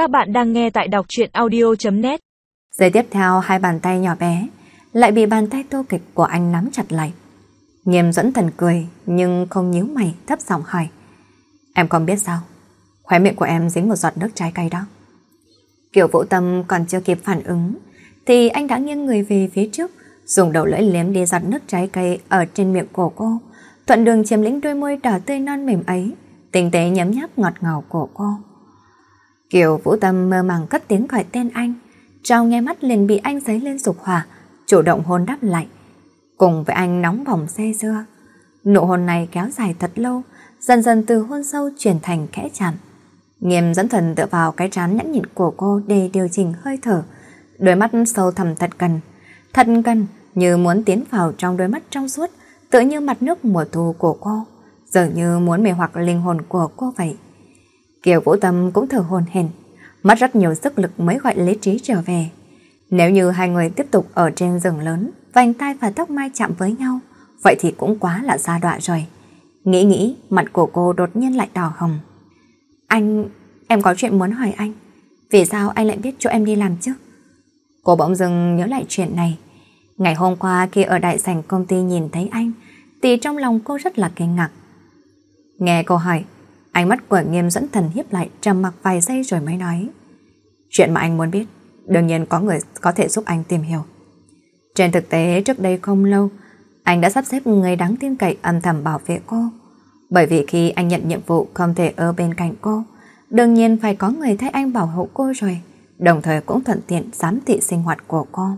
Các bạn đang nghe tại đọc truyện audio.net Giây tiếp theo, hai bàn tay nhỏ bé, lại bị bàn tay tô kịch của anh nắm chặt lại. Nghiêm dẫn thần cười, nhưng không nhíu mày, thấp giọng hỏi. Em không biết sao? Khóe miệng của em dính một giọt nước trái cây đó. Kiểu vũ tâm còn chưa kịp phản ứng, thì anh đã nghiêng người về phía trước, dùng đầu lưỡi liếm đi giọt nước trái cây ở trên miệng của cô, thuận đường chiếm lĩnh đôi môi đỏ tươi non mềm ấy, tinh tế nhấm nháp ngọt ngào của cô. Kiều Vũ Tâm mơ màng cất tiếng gọi tên anh, trong nghe mắt liền bị anh giấy lên dục hỏa, chủ động hôn đáp lại. Cùng với anh nóng bỏng say dưa, nụ hôn này kéo dài thật lâu, dần dần từ hôn sâu chuyển thành khẽ chạm. Nghiêm dẫn thần tựa vào cái trán nhẫn nhịn của cô để điều chỉnh hơi thở, đôi mắt sâu thẳm thật gần, thật gần như muốn tiến vào trong đôi mắt trong suốt, tựa như mặt nước mùa thu của cô, dường như muốn mê hoặc linh hồn của cô vậy. Kiều Vũ Tâm cũng thở hồn hển, mất rất nhiều sức lực mới gọi lý trí trở về. Nếu như hai người tiếp tục ở trên rừng lớn, vành tai và tóc mai chạm với nhau, vậy thì cũng quá là xa đoạ rồi. Nghĩ nghĩ, mặt của cô đột nhiên lại đỏ hồng. Anh, em có chuyện muốn hỏi anh. Vì sao anh lại biết chỗ em đi làm chứ? Cô bỗng dưng nhớ lại chuyện này. Ngày hôm qua khi ở đại sảnh công ty nhìn thấy anh, thì trong lòng cô rất là kinh ngạc. Nghe cô hỏi, Ánh mắt của nghiêm dẫn thần hiếp lại trầm mặc vài giây rồi mới nói. Chuyện mà anh muốn biết, đương nhiên có người có thể giúp anh tìm hiểu. Trên thực tế trước đây không lâu, anh đã sắp xếp người đáng tin cậy âm thầm bảo vệ cô. Bởi vì khi anh nhận nhiệm vụ không thể ở bên cạnh cô, đương nhiên phải có người thay anh bảo hộ cô rồi, đồng thời cũng thuận tiện giám thị sinh hoạt của cô.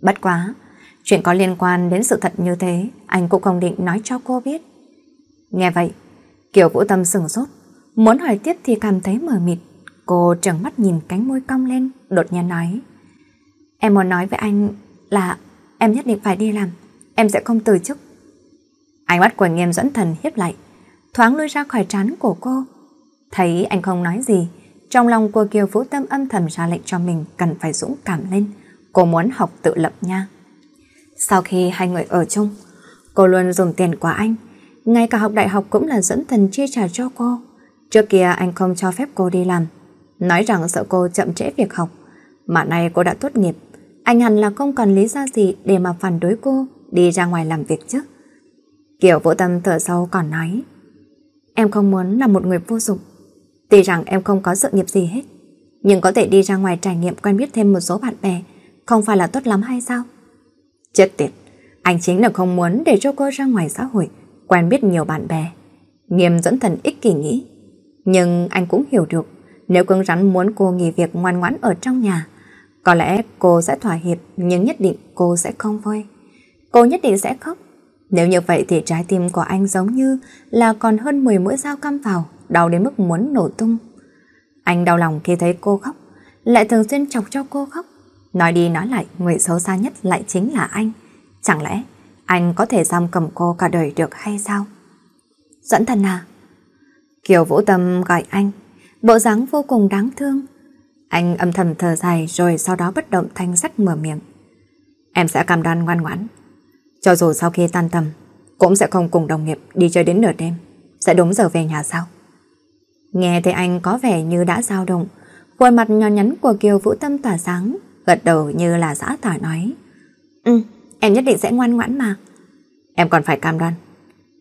Bất quá, chuyện có liên quan đến sự thật như thế, anh cũng không định nói cho cô biết. Nghe vậy, Kiều Vũ Tâm sừng sốt, muốn hỏi tiếp thì cảm thấy mờ mịt. Cô trợn mắt nhìn cánh môi cong lên, đột nhiên nói. Em muốn nói với anh là em nhất định phải đi làm, em sẽ không từ chức. Ánh mắt của nghiêm dẫn thần hiếp lại, thoáng lui ra khỏi trán của cô. Thấy anh không nói gì, trong lòng của Kiều Vũ Tâm âm thầm ra lệnh cho mình cần phải dũng cảm lên. Cô muốn học tự lập nha. Sau khi hai người ở chung, cô luôn dùng tiền của anh ngay cả học đại học cũng là dẫn thần chia trả cho cô. Trước kia anh không cho phép cô đi làm, nói rằng sợ cô chậm trễ việc học. Mà nay cô đã tốt nghiệp, anh hẳn là không còn lý do gì để mà phản đối cô đi ra ngoài làm việc chứ. Kiểu vũ tâm thở sâu còn nói, em không muốn là một người vô dụng. Tuy rằng em không có sự nghiệp gì hết, nhưng có thể đi ra ngoài trải nghiệm quen biết thêm một số bạn bè, không phải là tốt lắm hay sao? Chết tiệt, anh chính là không muốn để cho cô ra ngoài xã hội, quen biết nhiều bạn bè. Nghiêm dẫn thần ích kỷ nghĩ. Nhưng anh cũng hiểu được, nếu cứng rắn muốn cô nghỉ việc ngoan ngoãn ở trong nhà, có lẽ cô sẽ thỏa hiệp nhưng nhất định cô sẽ không vui. Cô nhất định sẽ khóc. Nếu như vậy thì trái tim của anh giống như là còn hơn 10 mũi dao căm vào, đau đến mức muốn nổ tung. Anh đau lòng khi thấy cô khóc, lại thường xuyên chọc cho cô khóc. Nói đi nói lại, người xấu xa nhất lại chính là anh. Chẳng lẽ anh có thể giam cầm cô cả đời được hay sao? Dẫn thần à? Kiều Vũ Tâm gọi anh, bộ dáng vô cùng đáng thương. Anh âm thầm thở dài rồi sau đó bất động thanh sắt mở miệng. Em sẽ cam đoan ngoan ngoãn. Cho dù sau khi tan tầm, cũng sẽ không cùng đồng nghiệp đi chơi đến nửa đêm. Sẽ đúng giờ về nhà sao? Nghe thấy anh có vẻ như đã dao động, khuôn mặt nhỏ nhắn của Kiều Vũ Tâm tỏa sáng, gật đầu như là giã tả nói. Em nhất định sẽ ngoan ngoãn mà. Em còn phải cam đoan.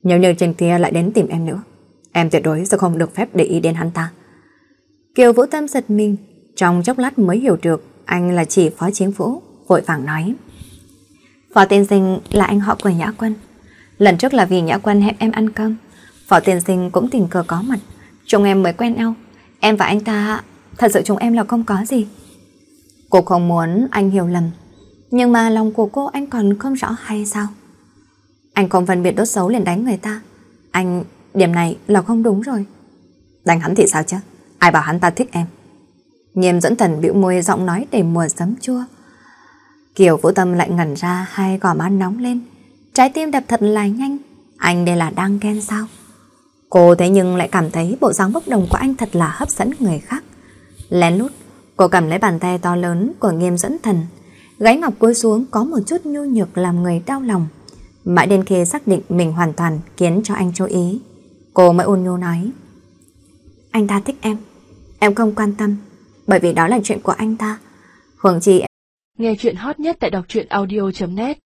Nếu như trên kia lại đến tìm em nữa, em tuyệt đối sẽ không được phép để ý đến hắn ta. Kiều Vũ Tâm giật mình, trong chốc lát mới hiểu được anh là chỉ phó chiến vũ vội vàng nói. Phó tiên sinh là anh họ của Nhã Quân. Lần trước là vì Nhã Quân hẹn em ăn cơm. Phó tiên sinh cũng tình cờ có mặt. Chúng em mới quen nhau. Em và anh ta, thật sự chúng em là không có gì. Cô không muốn anh hiểu lầm nhưng mà lòng của cô anh còn không rõ hay sao? Anh không phân biệt đốt xấu liền đánh người ta. Anh, điểm này là không đúng rồi. Đánh hắn thì sao chứ? Ai bảo hắn ta thích em? Nghiêm dẫn thần biểu môi giọng nói để mùa sấm chua. Kiều Vũ Tâm lại ngẩn ra hai gò má nóng lên. Trái tim đập thật là nhanh. Anh đây là đang ghen sao? Cô thế nhưng lại cảm thấy bộ dáng bốc đồng của anh thật là hấp dẫn người khác. Lén lút, cô cầm lấy bàn tay to lớn của nghiêm dẫn thần Gáy ngọc cúi xuống có một chút nhu nhược làm người đau lòng. Mãi đến khi xác định mình hoàn toàn khiến cho anh chú ý, cô mới ôn nhu nói. Anh ta thích em. Em không quan tâm, bởi vì đó là chuyện của anh ta. Hưởng chi Nghe chuyện hot nhất tại đọc truyện audio.net